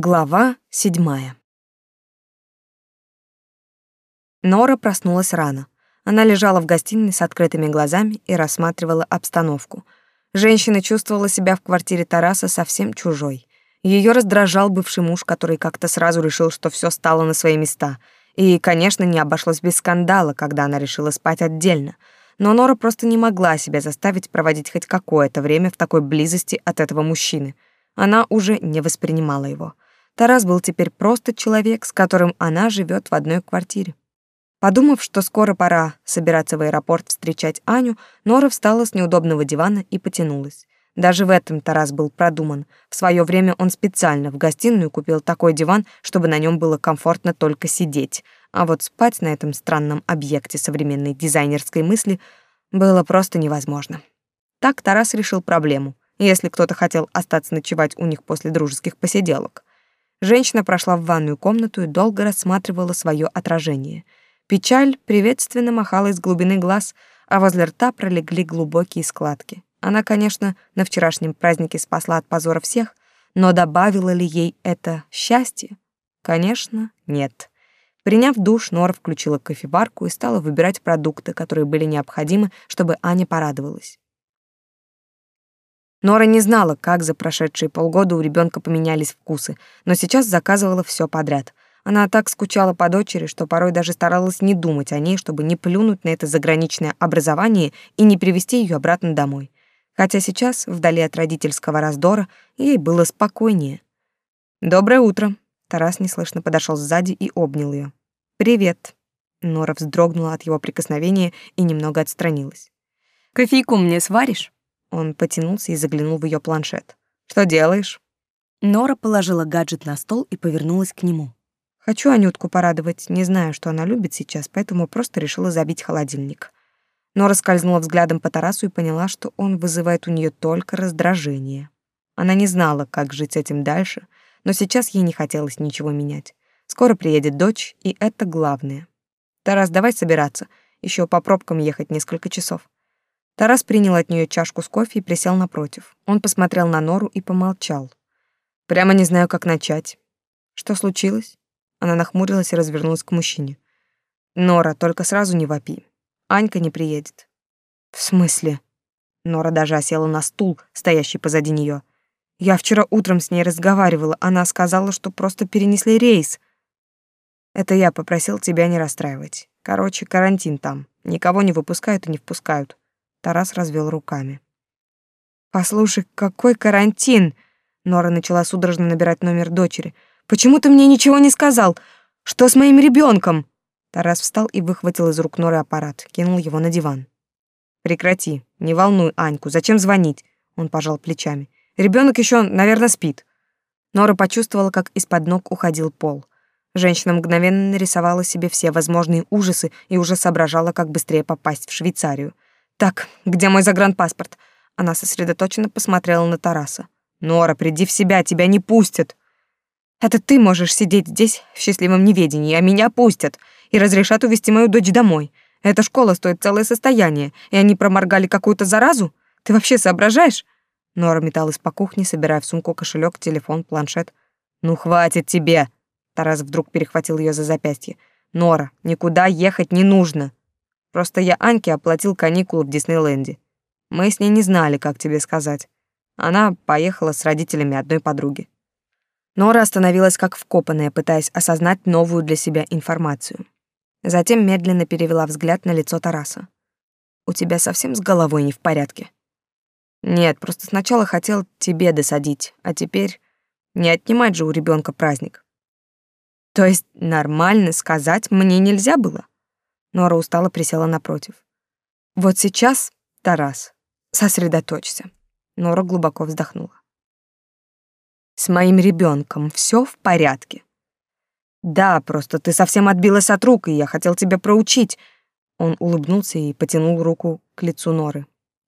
Глава седьмая. Нора проснулась рано. Она лежала в гостиной с открытыми глазами и рассматривала обстановку. Женщина чувствовала себя в квартире Тараса совсем чужой. Ее раздражал бывший муж, который как-то сразу решил, что все стало на свои места. И, конечно, не обошлось без скандала, когда она решила спать отдельно. Но Нора просто не могла себя заставить проводить хоть какое-то время в такой близости от этого мужчины. Она уже не воспринимала его. Тарас был теперь просто человек, с которым она живет в одной квартире. Подумав, что скоро пора собираться в аэропорт встречать Аню, Нора встала с неудобного дивана и потянулась. Даже в этом Тарас был продуман. В свое время он специально в гостиную купил такой диван, чтобы на нем было комфортно только сидеть. А вот спать на этом странном объекте современной дизайнерской мысли было просто невозможно. Так Тарас решил проблему, если кто-то хотел остаться ночевать у них после дружеских посиделок. Женщина прошла в ванную комнату и долго рассматривала свое отражение. Печаль приветственно махала из глубины глаз, а возле рта пролегли глубокие складки. Она, конечно, на вчерашнем празднике спасла от позора всех, но добавило ли ей это счастье? Конечно, нет. Приняв душ, Нора включила кофеварку и стала выбирать продукты, которые были необходимы, чтобы Аня порадовалась. Нора не знала, как за прошедшие полгода у ребенка поменялись вкусы, но сейчас заказывала все подряд. Она так скучала по дочери, что порой даже старалась не думать о ней, чтобы не плюнуть на это заграничное образование и не привести ее обратно домой. Хотя сейчас, вдали от родительского раздора, ей было спокойнее. «Доброе утро!» Тарас неслышно подошел сзади и обнял ее. «Привет!» Нора вздрогнула от его прикосновения и немного отстранилась. «Кофейку мне сваришь?» Он потянулся и заглянул в ее планшет. «Что делаешь?» Нора положила гаджет на стол и повернулась к нему. «Хочу Анютку порадовать. Не знаю, что она любит сейчас, поэтому просто решила забить холодильник». Нора скользнула взглядом по Тарасу и поняла, что он вызывает у нее только раздражение. Она не знала, как жить с этим дальше, но сейчас ей не хотелось ничего менять. Скоро приедет дочь, и это главное. «Тарас, давай собираться. Еще по пробкам ехать несколько часов». Тарас принял от нее чашку с кофе и присел напротив. Он посмотрел на Нору и помолчал. Прямо не знаю, как начать. Что случилось? Она нахмурилась и развернулась к мужчине. Нора, только сразу не вопи. Анька не приедет. В смысле? Нора даже осела на стул, стоящий позади нее. Я вчера утром с ней разговаривала. Она сказала, что просто перенесли рейс. Это я попросил тебя не расстраивать. Короче, карантин там. Никого не выпускают и не впускают. Тарас развел руками. «Послушай, какой карантин!» Нора начала судорожно набирать номер дочери. «Почему ты мне ничего не сказал? Что с моим ребенком? Тарас встал и выхватил из рук Норы аппарат, кинул его на диван. «Прекрати, не волнуй Аньку, зачем звонить?» Он пожал плечами. Ребенок еще, наверное, спит». Нора почувствовала, как из-под ног уходил пол. Женщина мгновенно нарисовала себе все возможные ужасы и уже соображала, как быстрее попасть в Швейцарию. Так, где мой загранпаспорт? Она сосредоточенно посмотрела на Тараса. Нора, приди в себя, тебя не пустят. Это ты можешь сидеть здесь в счастливом неведении, а меня пустят и разрешат увезти мою дочь домой. Эта школа стоит целое состояние, и они проморгали какую-то заразу? Ты вообще соображаешь? Нора металась по кухне, собирая в сумку кошелек, телефон, планшет. Ну хватит тебе. Тарас вдруг перехватил ее за запястье. Нора, никуда ехать не нужно. Просто я Аньке оплатил каникулы в Диснейленде. Мы с ней не знали, как тебе сказать. Она поехала с родителями одной подруги. Нора остановилась как вкопанная, пытаясь осознать новую для себя информацию. Затем медленно перевела взгляд на лицо Тараса. «У тебя совсем с головой не в порядке?» «Нет, просто сначала хотел тебе досадить, а теперь не отнимать же у ребенка праздник». «То есть нормально сказать мне нельзя было?» Нора устало присела напротив. Вот сейчас, Тарас, сосредоточься. Нора глубоко вздохнула. С моим ребенком все в порядке. Да, просто ты совсем отбилась от рук, и я хотел тебя проучить. Он улыбнулся и потянул руку к лицу Норы.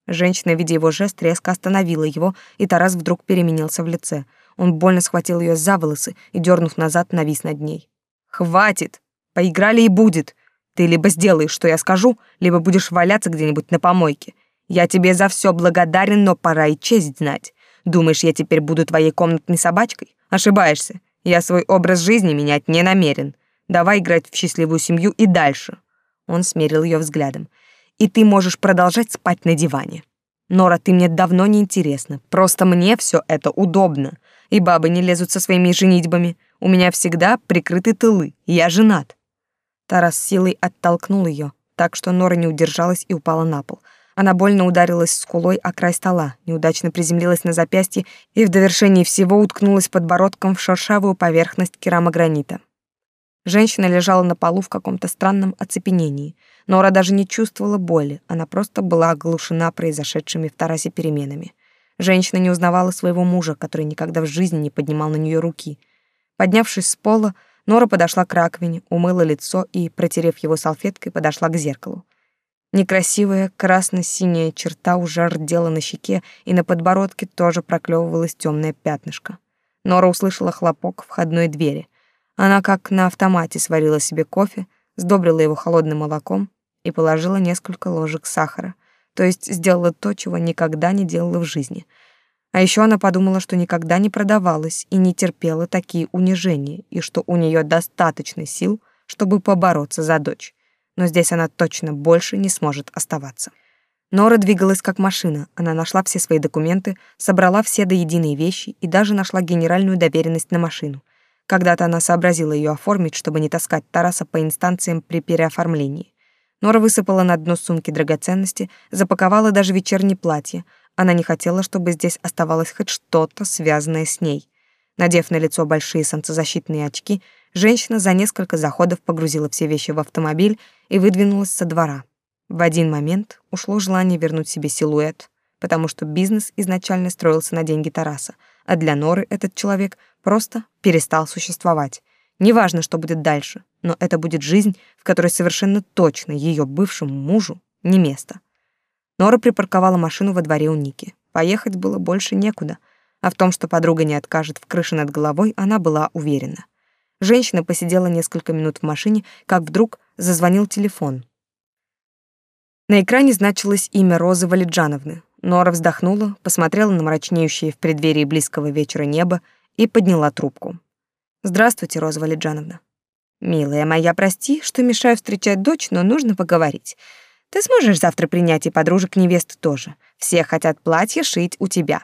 Женщина, видя его жест, резко остановила его, и Тарас вдруг переменился в лице. Он больно схватил ее за волосы и, дернув назад, навис над ней. «Хватит! Поиграли и будет! Ты либо сделаешь, что я скажу, либо будешь валяться где-нибудь на помойке. Я тебе за все благодарен, но пора и честь знать. Думаешь, я теперь буду твоей комнатной собачкой? Ошибаешься. Я свой образ жизни менять не намерен. Давай играть в счастливую семью и дальше. Он смерил ее взглядом. И ты можешь продолжать спать на диване. Нора, ты мне давно не интересна. Просто мне все это удобно. И бабы не лезут со своими женитьбами. У меня всегда прикрыты тылы. Я женат. Тарас силой оттолкнул ее, так что Нора не удержалась и упала на пол. Она больно ударилась скулой о край стола, неудачно приземлилась на запястье и в довершении всего уткнулась подбородком в шершавую поверхность керамогранита. Женщина лежала на полу в каком-то странном оцепенении. Нора даже не чувствовала боли, она просто была оглушена произошедшими в Тарасе переменами. Женщина не узнавала своего мужа, который никогда в жизни не поднимал на нее руки. Поднявшись с пола, Нора подошла к раковине, умыла лицо и, протерев его салфеткой, подошла к зеркалу. Некрасивая красно-синяя черта уже рдела на щеке, и на подбородке тоже проклевывалось темное пятнышко. Нора услышала хлопок входной двери. Она как на автомате сварила себе кофе, сдобрила его холодным молоком и положила несколько ложек сахара, то есть сделала то, чего никогда не делала в жизни. А еще она подумала, что никогда не продавалась и не терпела такие унижения, и что у нее достаточно сил, чтобы побороться за дочь. Но здесь она точно больше не сможет оставаться. Нора двигалась как машина. Она нашла все свои документы, собрала все до единой вещи и даже нашла генеральную доверенность на машину. Когда-то она сообразила ее оформить, чтобы не таскать Тараса по инстанциям при переоформлении. Нора высыпала на дно сумки драгоценности, запаковала даже вечернее платье. Она не хотела, чтобы здесь оставалось хоть что-то, связанное с ней. Надев на лицо большие солнцезащитные очки, женщина за несколько заходов погрузила все вещи в автомобиль и выдвинулась со двора. В один момент ушло желание вернуть себе силуэт, потому что бизнес изначально строился на деньги Тараса, а для Норы этот человек просто перестал существовать. Неважно, что будет дальше, но это будет жизнь, в которой совершенно точно ее бывшему мужу не место. Нора припарковала машину во дворе у Ники. Поехать было больше некуда, а в том, что подруга не откажет в крыше над головой, она была уверена. Женщина посидела несколько минут в машине, как вдруг зазвонил телефон. На экране значилось имя Розы Валиджановны. Нора вздохнула, посмотрела на мрачнеющее в преддверии близкого вечера небо и подняла трубку. «Здравствуйте, Роза Валиджановна». «Милая моя, прости, что мешаю встречать дочь, но нужно поговорить. Ты сможешь завтра принять и подружек невесты тоже. Все хотят платье шить у тебя».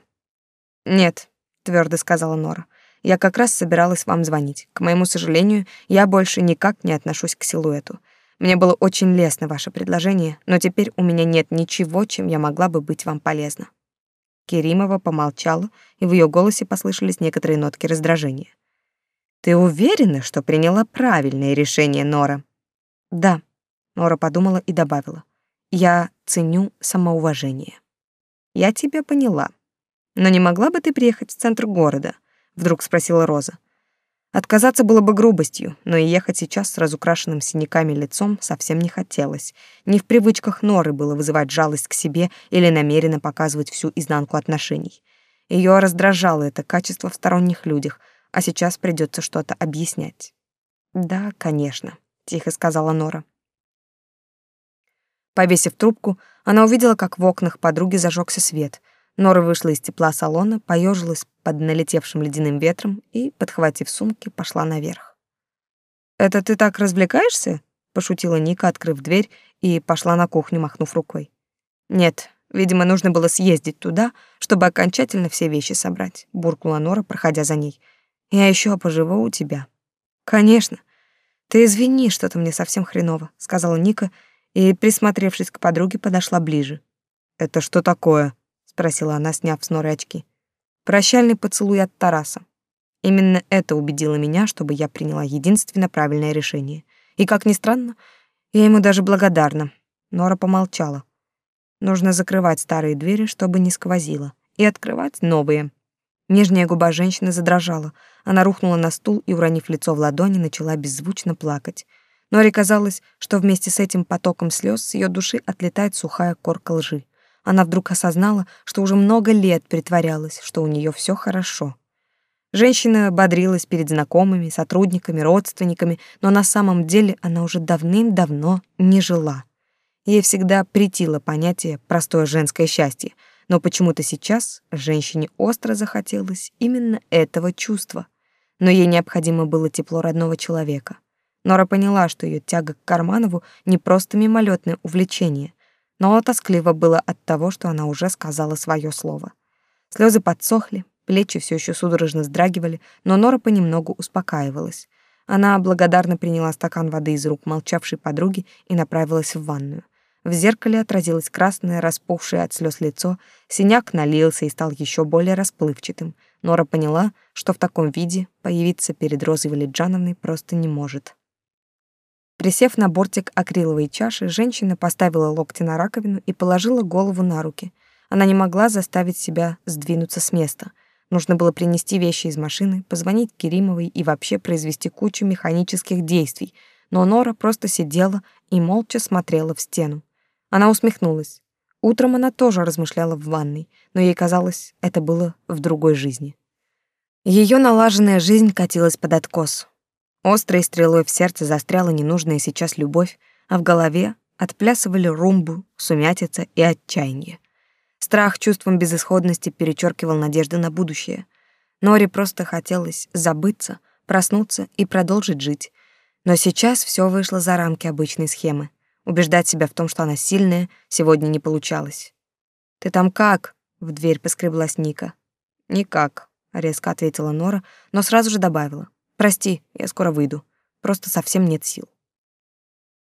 «Нет», — твердо сказала Нора. «Я как раз собиралась вам звонить. К моему сожалению, я больше никак не отношусь к силуэту. Мне было очень лестно ваше предложение, но теперь у меня нет ничего, чем я могла бы быть вам полезна. Керимова помолчала, и в ее голосе послышались некоторые нотки раздражения. Ты уверена, что приняла правильное решение, Нора? Да, Нора подумала и добавила. Я ценю самоуважение. Я тебя поняла. Но не могла бы ты приехать в центр города? Вдруг спросила Роза. Отказаться было бы грубостью, но и ехать сейчас с разукрашенным синяками лицом совсем не хотелось. Не в привычках Норы было вызывать жалость к себе или намеренно показывать всю изнанку отношений. Ее раздражало это качество в сторонних людях, а сейчас придется что-то объяснять. «Да, конечно», — тихо сказала Нора. Повесив трубку, она увидела, как в окнах подруги зажегся свет — Нора вышла из тепла салона, поежилась под налетевшим ледяным ветром и, подхватив сумки, пошла наверх. «Это ты так развлекаешься?» — пошутила Ника, открыв дверь, и пошла на кухню, махнув рукой. «Нет, видимо, нужно было съездить туда, чтобы окончательно все вещи собрать», — буркнула Нора, проходя за ней. «Я еще поживу у тебя». «Конечно. Ты извини, что-то мне совсем хреново», — сказала Ника, и, присмотревшись к подруге, подошла ближе. «Это что такое?» спросила она, сняв с норы очки. Прощальный поцелуй от Тараса. Именно это убедило меня, чтобы я приняла единственно правильное решение. И как ни странно, я ему даже благодарна. Нора помолчала. Нужно закрывать старые двери, чтобы не сквозило, и открывать новые. Нижняя губа женщины задрожала. Она рухнула на стул и, уронив лицо в ладони, начала беззвучно плакать. Норе казалось, что вместе с этим потоком слез с ее души отлетает сухая корка лжи. Она вдруг осознала, что уже много лет притворялась, что у нее все хорошо. Женщина бодрилась перед знакомыми, сотрудниками, родственниками, но на самом деле она уже давным-давно не жила. Ей всегда притило понятие «простое женское счастье», но почему-то сейчас женщине остро захотелось именно этого чувства. но ей необходимо было тепло родного человека. Нора поняла, что ее тяга к Карманову не просто мимолетное увлечение, но тоскливо было от того, что она уже сказала свое слово. Слезы подсохли, плечи все еще судорожно вздрагивали, но Нора понемногу успокаивалась. Она благодарно приняла стакан воды из рук молчавшей подруги и направилась в ванную. В зеркале отразилось красное, распухшее от слез лицо, синяк налился и стал еще более расплывчатым. Нора поняла, что в таком виде появиться перед Розой Валиджановной просто не может. Присев на бортик акриловой чаши, женщина поставила локти на раковину и положила голову на руки. Она не могла заставить себя сдвинуться с места. Нужно было принести вещи из машины, позвонить Керимовой и вообще произвести кучу механических действий, но Нора просто сидела и молча смотрела в стену. Она усмехнулась. Утром она тоже размышляла в ванной, но ей казалось, это было в другой жизни. Ее налаженная жизнь катилась под откос. Острой стрелой в сердце застряла ненужная сейчас любовь, а в голове отплясывали румбу, сумятица и отчаяние. Страх чувством безысходности перечеркивал надежды на будущее. Норе просто хотелось забыться, проснуться и продолжить жить. Но сейчас все вышло за рамки обычной схемы. Убеждать себя в том, что она сильная, сегодня не получалось. «Ты там как?» — в дверь поскреблась Ника. «Никак», — резко ответила Нора, но сразу же добавила. «Прости, я скоро выйду. Просто совсем нет сил».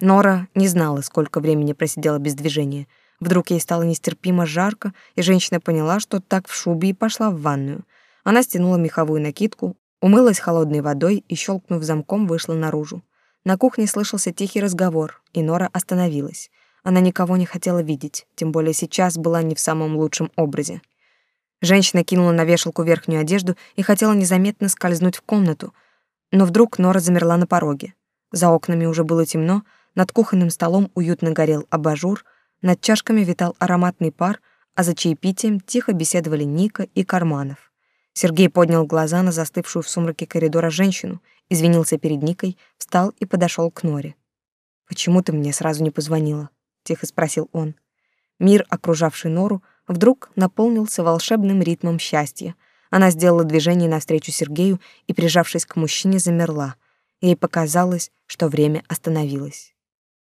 Нора не знала, сколько времени просидела без движения. Вдруг ей стало нестерпимо жарко, и женщина поняла, что так в шубе и пошла в ванную. Она стянула меховую накидку, умылась холодной водой и, щелкнув замком, вышла наружу. На кухне слышался тихий разговор, и Нора остановилась. Она никого не хотела видеть, тем более сейчас была не в самом лучшем образе. Женщина кинула на вешалку верхнюю одежду и хотела незаметно скользнуть в комнату, но вдруг Нора замерла на пороге. За окнами уже было темно, над кухонным столом уютно горел абажур, над чашками витал ароматный пар, а за чаепитием тихо беседовали Ника и Карманов. Сергей поднял глаза на застывшую в сумраке коридора женщину — извинился перед Никой, встал и подошел к Норе. «Почему ты мне сразу не позвонила?» — тихо спросил он. Мир, окружавший Нору, вдруг наполнился волшебным ритмом счастья. Она сделала движение навстречу Сергею и, прижавшись к мужчине, замерла. Ей показалось, что время остановилось.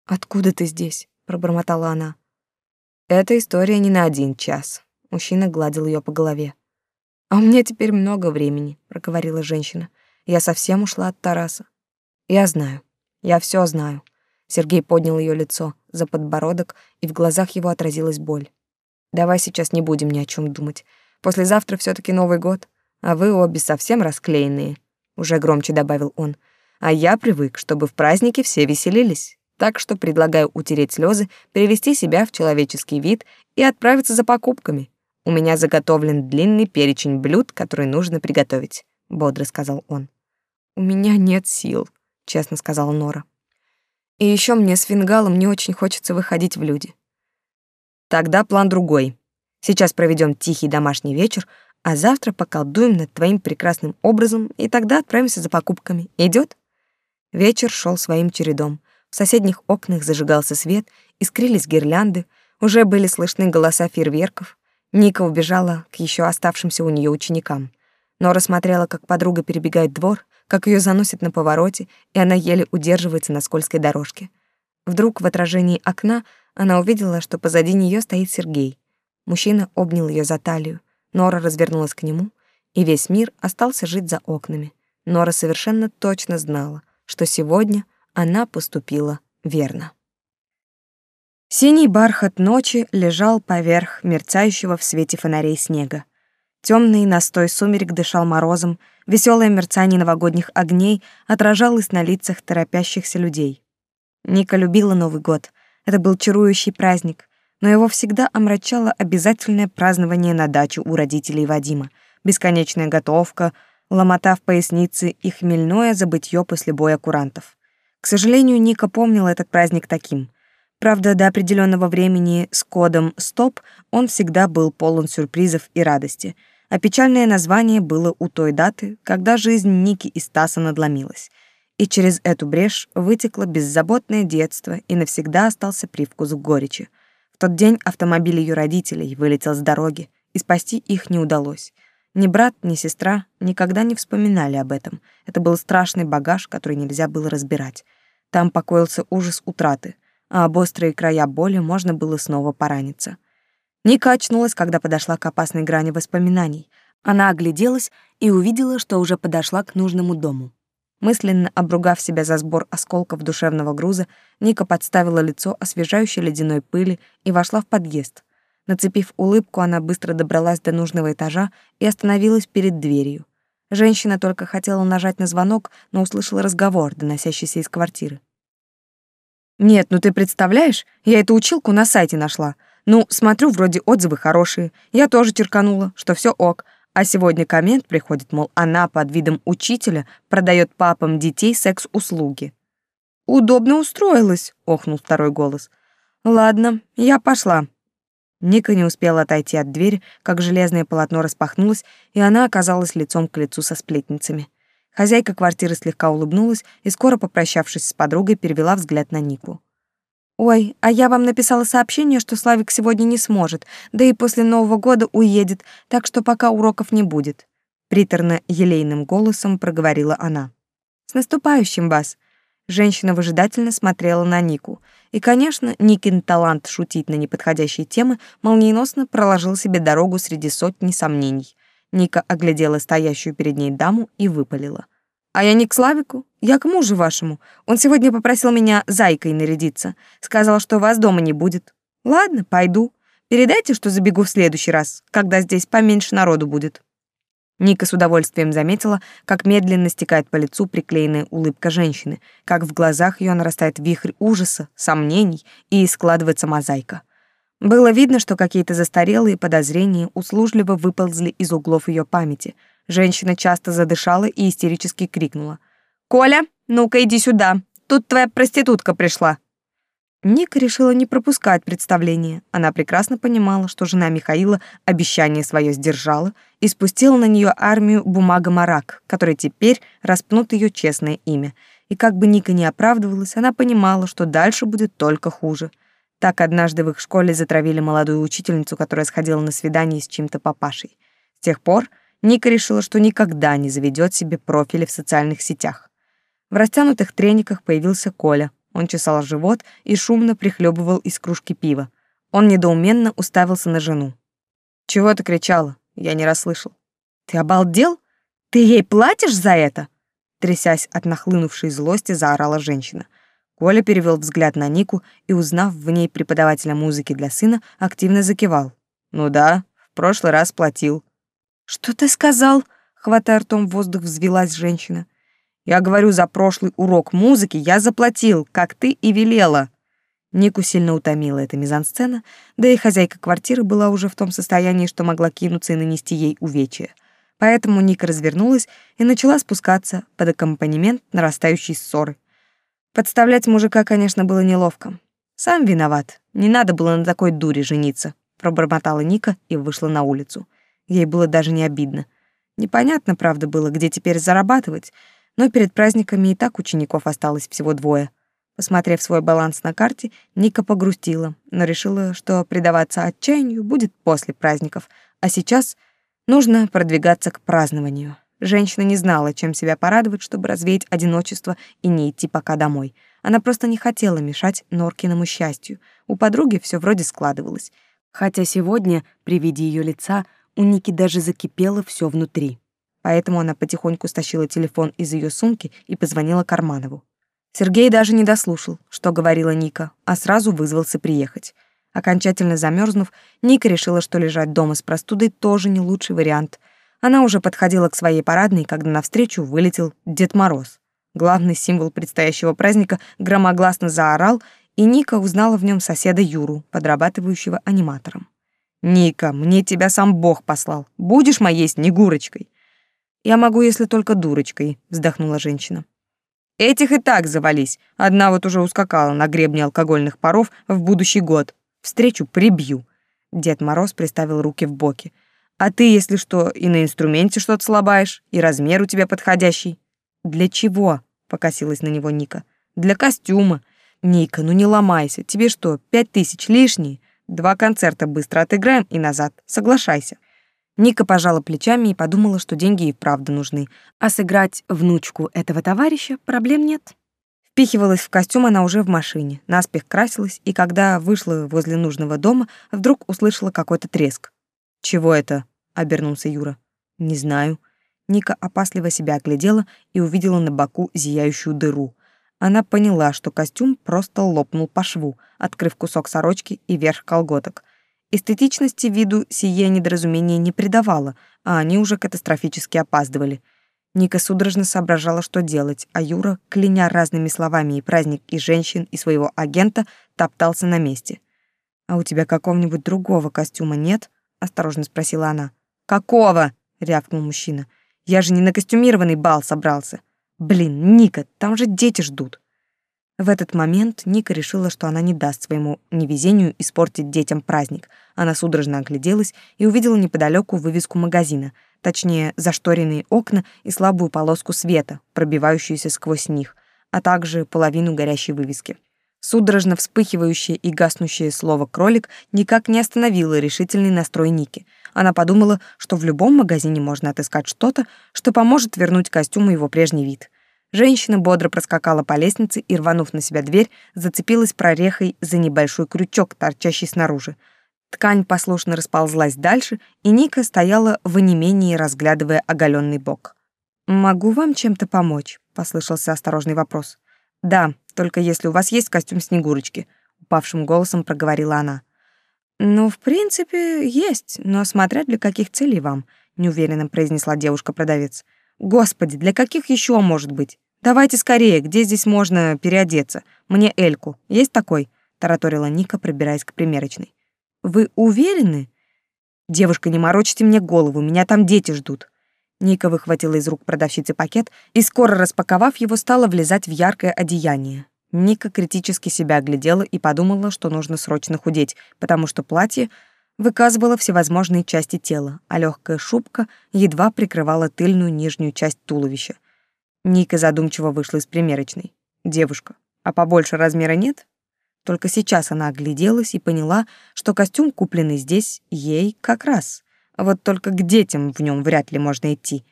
«Откуда ты здесь?» — пробормотала она. «Эта история не на один час». Мужчина гладил ее по голове. «А у меня теперь много времени», — проговорила женщина. Я совсем ушла от Тараса. Я знаю. Я все знаю. Сергей поднял ее лицо за подбородок, и в глазах его отразилась боль. Давай сейчас не будем ни о чем думать. Послезавтра все таки Новый год, а вы обе совсем расклеенные, уже громче добавил он. А я привык, чтобы в праздники все веселились. Так что предлагаю утереть слезы, перевести себя в человеческий вид и отправиться за покупками. У меня заготовлен длинный перечень блюд, которые нужно приготовить, бодро сказал он. «У меня нет сил», — честно сказала Нора. «И еще мне с фингалом не очень хочется выходить в люди». «Тогда план другой. Сейчас проведем тихий домашний вечер, а завтра поколдуем над твоим прекрасным образом, и тогда отправимся за покупками. Идет? Вечер шел своим чередом. В соседних окнах зажигался свет, искрились гирлянды, уже были слышны голоса фейерверков. Ника убежала к еще оставшимся у нее ученикам. Нора смотрела, как подруга перебегает двор, как ее заносит на повороте, и она еле удерживается на скользкой дорожке. Вдруг в отражении окна она увидела, что позади нее стоит Сергей. Мужчина обнял ее за талию. Нора развернулась к нему, и весь мир остался жить за окнами. Нора совершенно точно знала, что сегодня она поступила верно. Синий бархат ночи лежал поверх мерцающего в свете фонарей снега. Темный настой сумерек дышал морозом, веселое мерцание новогодних огней отражалось на лицах торопящихся людей. Ника любила Новый год. Это был чарующий праздник, но его всегда омрачало обязательное празднование на даче у родителей Вадима, бесконечная готовка, ломота в пояснице и хмельное забытье после боя курантов. К сожалению, Ника помнила этот праздник таким. Правда, до определенного времени с кодом «Стоп» он всегда был полон сюрпризов и радости — а печальное название было у той даты, когда жизнь Ники и Стаса надломилась. И через эту брешь вытекло беззаботное детство и навсегда остался привкус горечи. Тот день автомобиль ее родителей вылетел с дороги, и спасти их не удалось. Ни брат, ни сестра никогда не вспоминали об этом. Это был страшный багаж, который нельзя было разбирать. Там покоился ужас утраты, а об острые края боли можно было снова пораниться. Ника очнулась, когда подошла к опасной грани воспоминаний. Она огляделась и увидела, что уже подошла к нужному дому. Мысленно обругав себя за сбор осколков душевного груза, Ника подставила лицо освежающей ледяной пыли и вошла в подъезд. Нацепив улыбку, она быстро добралась до нужного этажа и остановилась перед дверью. Женщина только хотела нажать на звонок, но услышала разговор, доносящийся из квартиры. «Нет, ну ты представляешь, я эту училку на сайте нашла. Ну, смотрю, вроде отзывы хорошие. Я тоже черканула, что все ок, а сегодня коммент приходит, мол, она под видом учителя продает папам детей секс-услуги. «Удобно устроилась», — охнул второй голос. «Ладно, я пошла». Ника не успела отойти от двери, как железное полотно распахнулось, и она оказалась лицом к лицу со сплетницами. Хозяйка квартиры слегка улыбнулась и, скоро попрощавшись с подругой, перевела взгляд на Нику. «Ой, а я вам написала сообщение, что Славик сегодня не сможет, да и после Нового года уедет, так что пока уроков не будет», — приторно-елейным голосом проговорила она. «С наступающим вас!» Женщина выжидательно смотрела на Нику. И, конечно, Никин талант шутить на неподходящие темы молниеносно проложил себе дорогу среди сотни сомнений. Ника оглядела стоящую перед ней даму и выпалила. «А я не к Славику, я к мужу вашему. Он сегодня попросил меня зайкой нарядиться. Сказал, что вас дома не будет. Ладно, пойду. Передайте, что забегу в следующий раз, когда здесь поменьше народу будет. Ника с удовольствием заметила, как медленно стекает по лицу приклеенная улыбка женщины, как в глазах ее нарастает вихрь ужаса, сомнений и складывается мозаика. Было видно, что какие-то застарелые подозрения услужливо выползли из углов ее памяти. Женщина часто задышала и истерически крикнула. «Коля, ну-ка иди сюда, тут твоя проститутка пришла». Ника решила не пропускать представление. Она прекрасно понимала, что жена Михаила обещание свое сдержала и спустила на нее армию бумага-марак, которая теперь распнут ее честное имя. И как бы Ника не оправдывалась, она понимала, что дальше будет только хуже. Так однажды в их школе затравили молодую учительницу, которая сходила на свидание с чьим-то папашей. С тех пор Ника решила, что никогда не заведет себе профили в социальных сетях. В растянутых трениках появился Коля. Он чесал живот и шумно прихлебывал из кружки пива. Он недоуменно уставился на жену. «Чего ты кричала? Я не расслышал». «Ты обалдел? Ты ей платишь за это?» Трясясь от нахлынувшей злости, заорала женщина. Коля перевел взгляд на Нику и, узнав в ней преподавателя музыки для сына, активно закивал. «Ну да, в прошлый раз платил». «Что ты сказал?» Хватая ртом воздух, взвелась женщина. Я говорю, за прошлый урок музыки я заплатил, как ты и велела. Нику сильно утомила эта мизансцена, да и хозяйка квартиры была уже в том состоянии, что могла кинуться и нанести ей увечья. Поэтому Ника развернулась и начала спускаться под аккомпанемент нарастающей ссоры. Подставлять мужика, конечно, было неловко. Сам виноват. Не надо было на такой дуре жениться, пробормотала Ника и вышла на улицу. Ей было даже не обидно. Непонятно, правда, было, где теперь зарабатывать — но перед праздниками и так учеников осталось всего двое. Посмотрев свой баланс на карте, Ника погрустила, но решила, что предаваться отчаянию будет после праздников, а сейчас нужно продвигаться к празднованию. Женщина не знала, чем себя порадовать, чтобы развеять одиночество и не идти пока домой. Она просто не хотела мешать Норкиному счастью. У подруги все вроде складывалось. Хотя сегодня, при виде ее лица, у Ники даже закипело все внутри поэтому она потихоньку стащила телефон из ее сумки и позвонила Карманову. Сергей даже не дослушал, что говорила Ника, а сразу вызвался приехать. Окончательно замерзнув, Ника решила, что лежать дома с простудой тоже не лучший вариант. Она уже подходила к своей парадной, когда навстречу вылетел Дед Мороз. Главный символ предстоящего праздника громогласно заорал, и Ника узнала в нем соседа Юру, подрабатывающего аниматором. «Ника, мне тебя сам Бог послал. Будешь моей снегурочкой?» Я могу, если только дурочкой, вздохнула женщина. Этих и так завались. Одна вот уже ускакала на гребне алкогольных паров в будущий год. Встречу прибью. Дед Мороз приставил руки в боки. А ты, если что, и на инструменте что-то слабаешь, и размер у тебя подходящий. Для чего? покосилась на него Ника. Для костюма. Ника, ну не ломайся. Тебе что, пять тысяч лишние? Два концерта быстро отыграем и назад. Соглашайся. Ника пожала плечами и подумала, что деньги и правда нужны, а сыграть внучку этого товарища проблем нет. Впихивалась в костюм она уже в машине, наспех красилась, и когда вышла возле нужного дома, вдруг услышала какой-то треск. «Чего это?» — обернулся Юра. «Не знаю». Ника опасливо себя оглядела и увидела на боку зияющую дыру. Она поняла, что костюм просто лопнул по шву, открыв кусок сорочки и верх колготок. Эстетичности виду сие недоразумение не придавало, а они уже катастрофически опаздывали — Ника судорожно соображала, что делать, а Юра, кляня разными словами и праздник, и женщин, и своего агента, топтался на месте. «А у тебя какого-нибудь другого костюма нет?» — осторожно спросила она. «Какого?» — рявкнул мужчина. «Я же не на костюмированный бал собрался. Блин, Ника, там же дети ждут». В этот момент Ника решила, что она не даст своему невезению испортить детям праздник. Она судорожно огляделась и увидела неподалеку вывеску магазина — точнее, зашторенные окна и слабую полоску света, пробивающуюся сквозь них, а также половину горящей вывески. Судорожно вспыхивающее и гаснущее слово «кролик» никак не остановило решительный настрой Ники. Она подумала, что в любом магазине можно отыскать что-то, что поможет вернуть костюму его прежний вид. Женщина бодро проскакала по лестнице и, рванув на себя дверь, зацепилась прорехой за небольшой крючок, торчащий снаружи. Ткань послушно расползлась дальше, и Ника стояла в онемении, разглядывая оголенный бок. «Могу вам чем-то помочь?» — послышался осторожный вопрос. «Да, только если у вас есть костюм Снегурочки», — упавшим голосом проговорила она. «Ну, в принципе, есть, но смотря для каких целей вам», — неуверенно произнесла девушка-продавец. «Господи, для каких еще может быть? Давайте скорее, где здесь можно переодеться? Мне Эльку. Есть такой?» — тараторила Ника, пробираясь к примерочной. Вы уверены? Девушка, не морочьте мне голову, меня там дети ждут. Ника выхватила из рук продавщицы пакет и, скоро распаковав его, стала влезать в яркое одеяние. Ника критически себя оглядела и подумала, что нужно срочно худеть, потому что платье выказывало всевозможные части тела, а легкая шубка едва прикрывала тыльную нижнюю часть туловища. Ника задумчиво вышла из примерочной. «Девушка, а побольше размера нет?» Только сейчас она огляделась и поняла, что костюм, купленный здесь, ей как раз. Вот только к детям в нем вряд ли можно идти.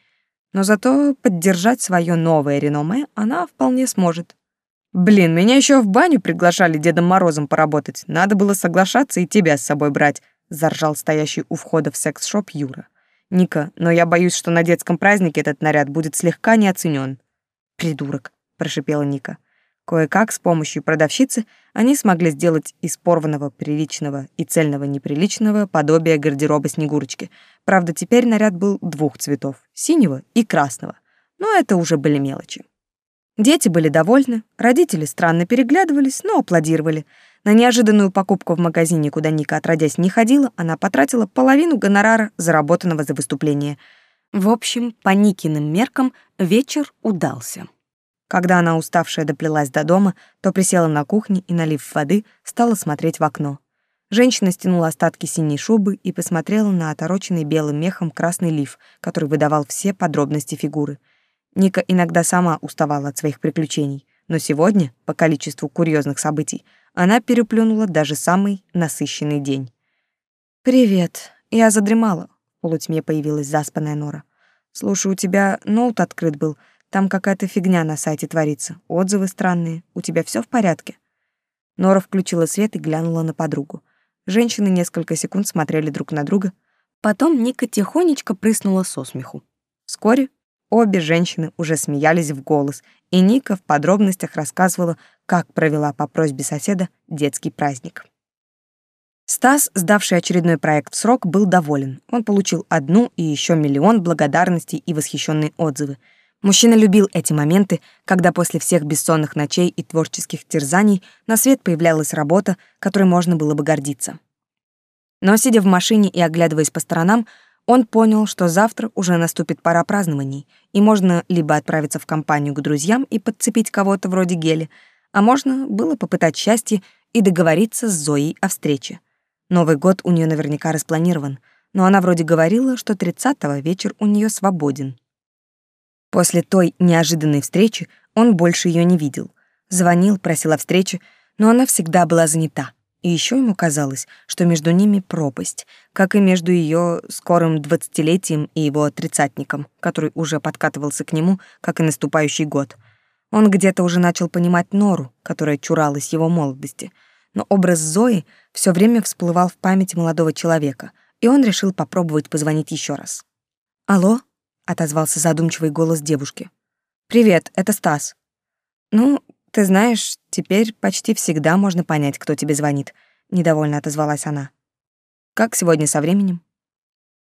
Но зато поддержать свое новое реноме она вполне сможет. «Блин, меня еще в баню приглашали Дедом Морозом поработать. Надо было соглашаться и тебя с собой брать», — заржал стоящий у входа в секс-шоп Юра. «Ника, но я боюсь, что на детском празднике этот наряд будет слегка неоценен». «Придурок», — прошипела Ника. Кое-как с помощью продавщицы они смогли сделать из порванного приличного и цельного неприличного подобие гардероба Снегурочки. Правда, теперь наряд был двух цветов — синего и красного. Но это уже были мелочи. Дети были довольны, родители странно переглядывались, но аплодировали. На неожиданную покупку в магазине, куда Ника отродясь не ходила, она потратила половину гонорара, заработанного за выступление. В общем, по Никиным меркам вечер удался. Когда она, уставшая, доплелась до дома, то присела на кухне и, налив воды, стала смотреть в окно. Женщина стянула остатки синей шубы и посмотрела на отороченный белым мехом красный лиф, который выдавал все подробности фигуры. Ника иногда сама уставала от своих приключений, но сегодня, по количеству курьезных событий, она переплюнула даже самый насыщенный день. «Привет, я задремала», — в полутьме появилась заспанная Нора. «Слушай, у тебя ноут открыт был», — там какая-то фигня на сайте творится. Отзывы странные. У тебя все в порядке?» Нора включила свет и глянула на подругу. Женщины несколько секунд смотрели друг на друга. Потом Ника тихонечко прыснула со смеху. Вскоре обе женщины уже смеялись в голос, и Ника в подробностях рассказывала, как провела по просьбе соседа детский праздник. Стас, сдавший очередной проект в срок, был доволен. Он получил одну и еще миллион благодарностей и восхищенные отзывы — Мужчина любил эти моменты, когда после всех бессонных ночей и творческих терзаний на свет появлялась работа, которой можно было бы гордиться. Но, сидя в машине и оглядываясь по сторонам, он понял, что завтра уже наступит пора празднований, и можно либо отправиться в компанию к друзьям и подцепить кого-то вроде Гели, а можно было попытать счастье и договориться с Зоей о встрече. Новый год у нее наверняка распланирован, но она вроде говорила, что 30-го вечер у нее свободен. После той неожиданной встречи он больше ее не видел. Звонил, просил о встрече, но она всегда была занята. И еще ему казалось, что между ними пропасть, как и между ее скорым двадцатилетием и его тридцатником, который уже подкатывался к нему, как и наступающий год. Он где-то уже начал понимать Нору, которая чуралась его молодости, но образ Зои все время всплывал в памяти молодого человека, и он решил попробовать позвонить еще раз. «Алло?» — отозвался задумчивый голос девушки. «Привет, это Стас». «Ну, ты знаешь, теперь почти всегда можно понять, кто тебе звонит, недовольно отозвалась она. Как сегодня со временем?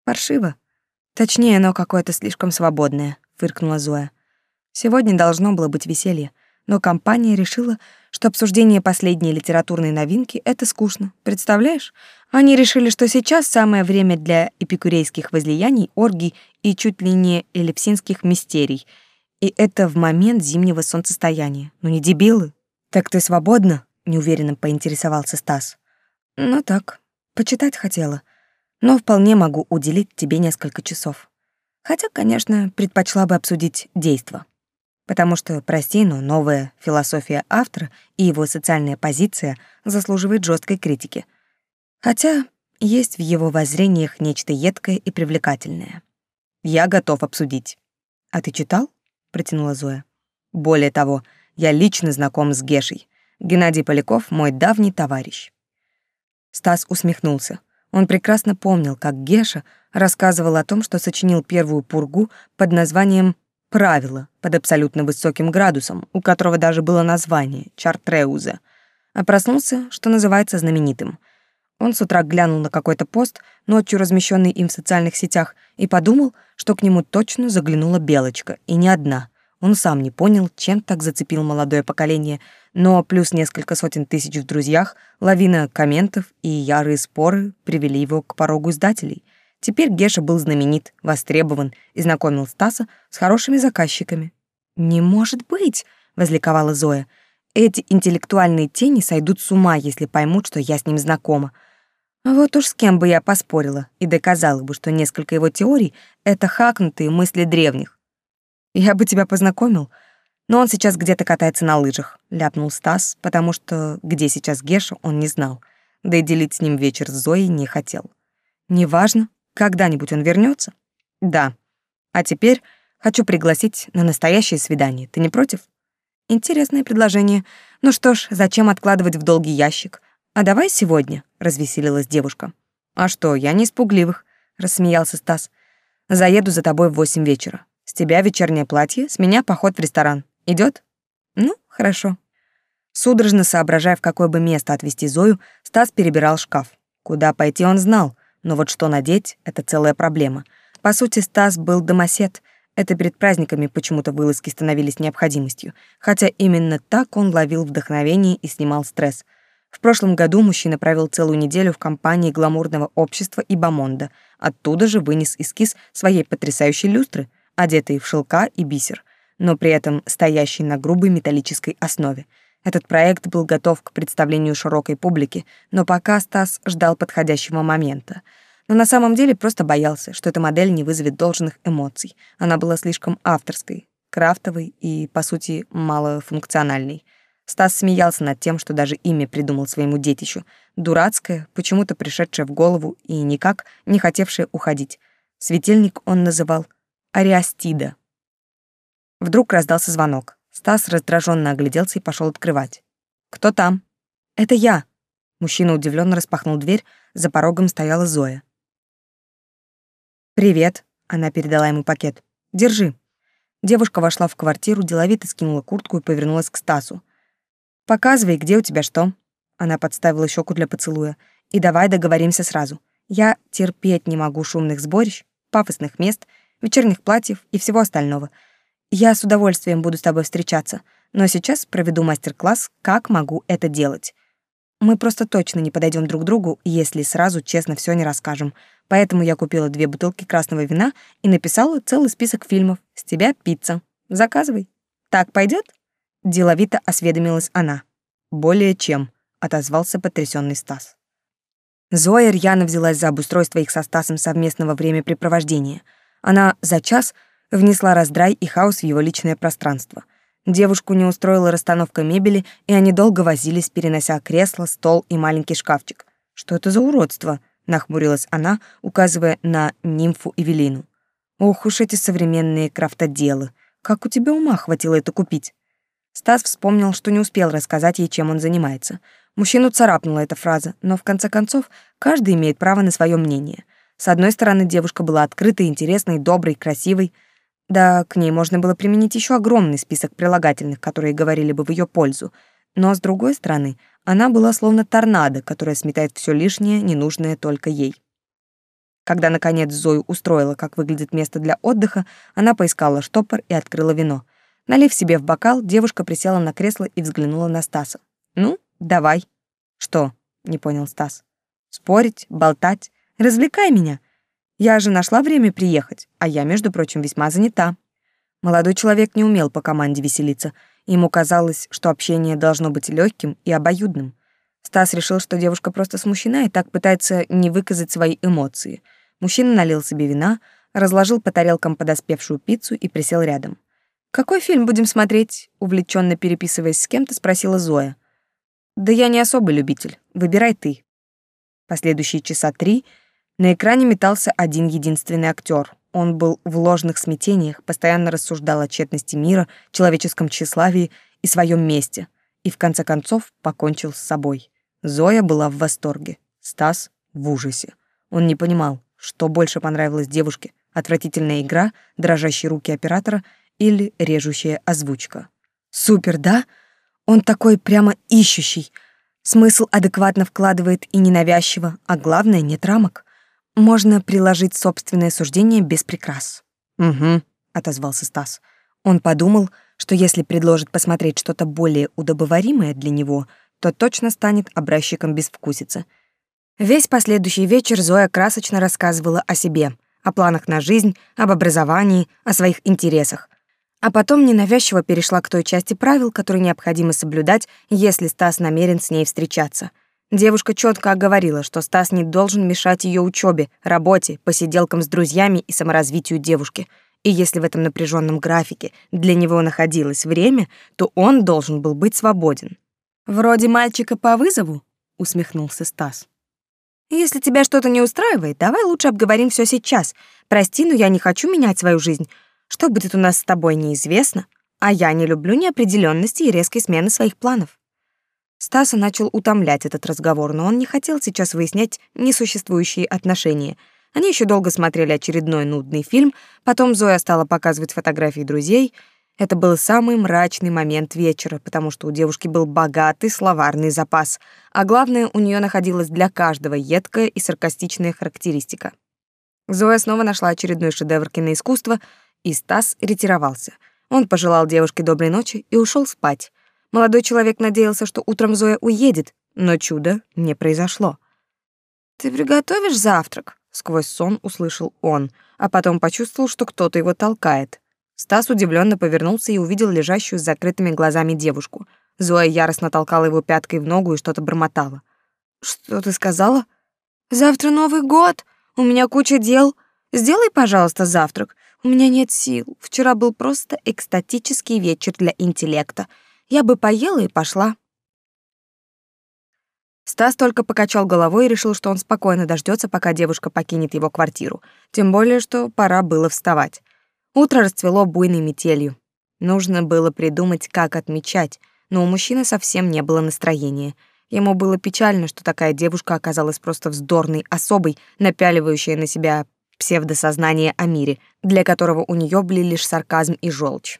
Паршиво. Точнее, оно какое-то слишком свободное, фыркнула Зоя. Сегодня должно было быть веселье, но компания решила, что обсуждение последней литературной новинки это скучно. Представляешь? Они решили, что сейчас самое время для эпикурейских возлияний, оргий и чуть ли не эллипсинских мистерий — и это в момент зимнего солнцестояния. Ну не дебилы. Так ты свободна? Неуверенно поинтересовался Стас. Ну так, почитать хотела. Но вполне могу уделить тебе несколько часов. Хотя, конечно, предпочла бы обсудить действо. Потому что, прости, но новая философия автора и его социальная позиция заслуживает жесткой критики. Хотя есть в его воззрениях нечто едкое и привлекательное. Я готов обсудить. А ты читал? протянула Зоя. Более того, я лично знаком с Гешей. Геннадий Поляков мой давний товарищ. Стас усмехнулся. Он прекрасно помнил, как Геша рассказывал о том, что сочинил первую пургу под названием «Правило» под абсолютно высоким градусом, у которого даже было название «Чартреуза», а проснулся, что называется, знаменитым. Он с утра глянул на какой-то пост, ночью размещенный им в социальных сетях, и подумал, что к нему точно заглянула белочка, и не одна. Он сам не понял, чем так зацепил молодое поколение, но плюс несколько сотен тысяч в друзьях, лавина комментов и ярые споры привели его к порогу издателей. Теперь Геша был знаменит, востребован и знакомил Стаса с хорошими заказчиками. «Не может быть!» — возликовала Зоя. «Эти интеллектуальные тени сойдут с ума, если поймут, что я с ним знакома. А вот уж с кем бы я поспорила и доказала бы, что несколько его теорий — это хакнутые мысли древних. Я бы тебя познакомил, но он сейчас где-то катается на лыжах, ляпнул Стас, потому что где сейчас Геша, он не знал, да и делить с ним вечер с Зоей не хотел. Неважно, когда-нибудь он вернется. Да. А теперь хочу пригласить на настоящее свидание. Ты не против? Интересное предложение. Ну что ж, зачем откладывать в долгий ящик? А давай сегодня, развеселилась девушка. А что, я не испугливых, рассмеялся Стас. Заеду за тобой в восемь вечера. С тебя вечернее платье, с меня поход в ресторан. Идет? Ну, хорошо. Судорожно соображая, в какое бы место отвезти Зою, Стас перебирал шкаф. Куда пойти он знал, но вот что надеть — это целая проблема. По сути, Стас был домосед. Это перед праздниками почему-то вылазки становились необходимостью, хотя именно так он ловил вдохновение и снимал стресс. В прошлом году мужчина провел целую неделю в компании гламурного общества и Бамонда. Оттуда же вынес эскиз своей потрясающей люстры, одетой в шелка и бисер, но при этом стоящей на грубой металлической основе. Этот проект был готов к представлению широкой публике, но пока Стас ждал подходящего момента. Но на самом деле просто боялся, что эта модель не вызовет должных эмоций. Она была слишком авторской, крафтовой и, по сути, малофункциональной. Стас смеялся над тем, что даже имя придумал своему детищу. Дурацкое, почему-то пришедшее в голову и никак не хотевшее уходить. Светильник он называл Ариастида. Вдруг раздался звонок. Стас раздраженно огляделся и пошел открывать. «Кто там?» «Это я!» Мужчина удивленно распахнул дверь, за порогом стояла Зоя. «Привет», — она передала ему пакет. «Держи». Девушка вошла в квартиру, деловито скинула куртку и повернулась к Стасу. Показывай, где у тебя что. Она подставила щеку для поцелуя. И давай договоримся сразу. Я терпеть не могу шумных сборищ, пафосных мест, вечерних платьев и всего остального. Я с удовольствием буду с тобой встречаться, но сейчас проведу мастер-класс, как могу это делать. Мы просто точно не подойдем друг другу, если сразу честно все не расскажем. Поэтому я купила две бутылки красного вина и написала целый список фильмов. С тебя пицца. Заказывай. Так пойдет? Деловито осведомилась она. «Более чем», — отозвался потрясенный Стас. Зоя рьяно взялась за обустройство их со Стасом совместного времяпрепровождения. Она за час внесла раздрай и хаос в его личное пространство. Девушку не устроила расстановка мебели, и они долго возились, перенося кресло, стол и маленький шкафчик. «Что это за уродство?» — нахмурилась она, указывая на нимфу Эвелину. «Ох уж эти современные крафтоделы! Как у тебя ума хватило это купить?» Стас вспомнил, что не успел рассказать ей, чем он занимается. Мужчину царапнула эта фраза, но в конце концов каждый имеет право на свое мнение. С одной стороны, девушка была открытой, интересной, доброй, красивой. Да, к ней можно было применить еще огромный список прилагательных, которые говорили бы в ее пользу. Но с другой стороны, она была словно торнадо, которая сметает все лишнее, ненужное только ей. Когда, наконец, Зою устроила, как выглядит место для отдыха, она поискала штопор и открыла вино. Налив себе в бокал, девушка присела на кресло и взглянула на Стаса. «Ну, давай». «Что?» — не понял Стас. «Спорить, болтать, развлекай меня. Я же нашла время приехать, а я, между прочим, весьма занята». Молодой человек не умел по команде веселиться. Ему казалось, что общение должно быть легким и обоюдным. Стас решил, что девушка просто смущена и так пытается не выказать свои эмоции. Мужчина налил себе вина, разложил по тарелкам подоспевшую пиццу и присел рядом. «Какой фильм будем смотреть?» — увлеченно переписываясь с кем-то, спросила Зоя. «Да я не особый любитель. Выбирай ты». Последующие часа три на экране метался один единственный актер. Он был в ложных смятениях, постоянно рассуждал о тщетности мира, человеческом тщеславии и своем месте, и в конце концов покончил с собой. Зоя была в восторге, Стас — в ужасе. Он не понимал, что больше понравилось девушке — отвратительная игра, дрожащие руки оператора — или режущая озвучка. Супер, да? Он такой прямо ищущий. Смысл адекватно вкладывает и ненавязчиво, а главное, нет рамок. Можно приложить собственное суждение без прикрас. Угу, отозвался Стас. Он подумал, что если предложит посмотреть что-то более удобоваримое для него, то точно станет образчиком безвкусицы. Весь последующий вечер Зоя красочно рассказывала о себе, о планах на жизнь, об образовании, о своих интересах а потом ненавязчиво перешла к той части правил, которые необходимо соблюдать, если Стас намерен с ней встречаться. Девушка четко оговорила, что Стас не должен мешать ее учебе, работе, посиделкам с друзьями и саморазвитию девушки. И если в этом напряженном графике для него находилось время, то он должен был быть свободен. «Вроде мальчика по вызову?» — усмехнулся Стас. «Если тебя что-то не устраивает, давай лучше обговорим все сейчас. Прости, но я не хочу менять свою жизнь. Что будет у нас с тобой, неизвестно, а я не люблю неопределенности и резкой смены своих планов. Стаса начал утомлять этот разговор, но он не хотел сейчас выяснять несуществующие отношения. Они еще долго смотрели очередной нудный фильм, потом Зоя стала показывать фотографии друзей. Это был самый мрачный момент вечера, потому что у девушки был богатый словарный запас, а главное, у нее находилась для каждого едкая и саркастичная характеристика. Зоя снова нашла очередной шедевр киноискусства — и Стас ретировался. Он пожелал девушке доброй ночи и ушел спать. Молодой человек надеялся, что утром Зоя уедет, но чудо не произошло. «Ты приготовишь завтрак?» — сквозь сон услышал он, а потом почувствовал, что кто-то его толкает. Стас удивленно повернулся и увидел лежащую с закрытыми глазами девушку. Зоя яростно толкала его пяткой в ногу и что-то бормотала. «Что ты сказала?» «Завтра Новый год. У меня куча дел. Сделай, пожалуйста, завтрак. У меня нет сил. Вчера был просто экстатический вечер для интеллекта. Я бы поела и пошла. Стас только покачал головой и решил, что он спокойно дождется, пока девушка покинет его квартиру. Тем более, что пора было вставать. Утро расцвело буйной метелью. Нужно было придумать, как отмечать, но у мужчины совсем не было настроения. Ему было печально, что такая девушка оказалась просто вздорной особой, напяливающей на себя псевдосознание о мире, для которого у нее были лишь сарказм и желчь.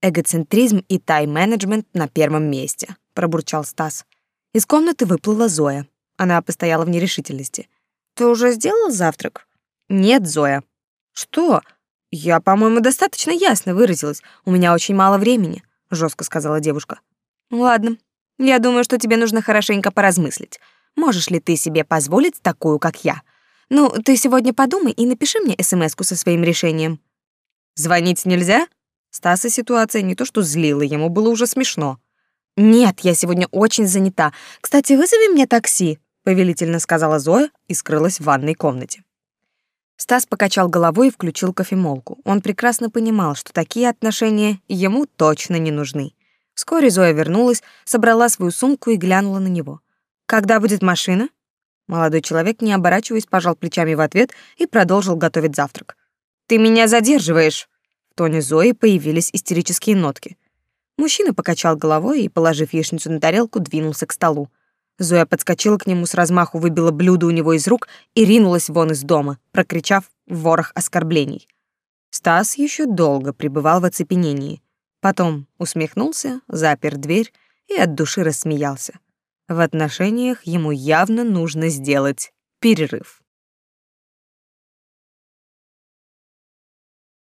«Эгоцентризм и тайм-менеджмент на первом месте», — пробурчал Стас. Из комнаты выплыла Зоя. Она постояла в нерешительности. «Ты уже сделал завтрак?» «Нет, Зоя». «Что? Я, по-моему, достаточно ясно выразилась. У меня очень мало времени», — жестко сказала девушка. «Ладно. Я думаю, что тебе нужно хорошенько поразмыслить. Можешь ли ты себе позволить такую, как я?» Ну, ты сегодня подумай и напиши мне смс со своим решением. Звонить нельзя? Стаса ситуация не то что злила, ему было уже смешно. Нет, я сегодня очень занята. Кстати, вызови мне такси, повелительно сказала Зоя и скрылась в ванной комнате. Стас покачал головой и включил кофемолку. Он прекрасно понимал, что такие отношения ему точно не нужны. Вскоре Зоя вернулась, собрала свою сумку и глянула на него. «Когда будет машина?» Молодой человек, не оборачиваясь, пожал плечами в ответ и продолжил готовить завтрак. «Ты меня задерживаешь!» В тоне Зои появились истерические нотки. Мужчина покачал головой и, положив яичницу на тарелку, двинулся к столу. Зоя подскочила к нему с размаху, выбила блюдо у него из рук и ринулась вон из дома, прокричав ворох оскорблений. Стас еще долго пребывал в оцепенении. Потом усмехнулся, запер дверь и от души рассмеялся. В отношениях ему явно нужно сделать перерыв.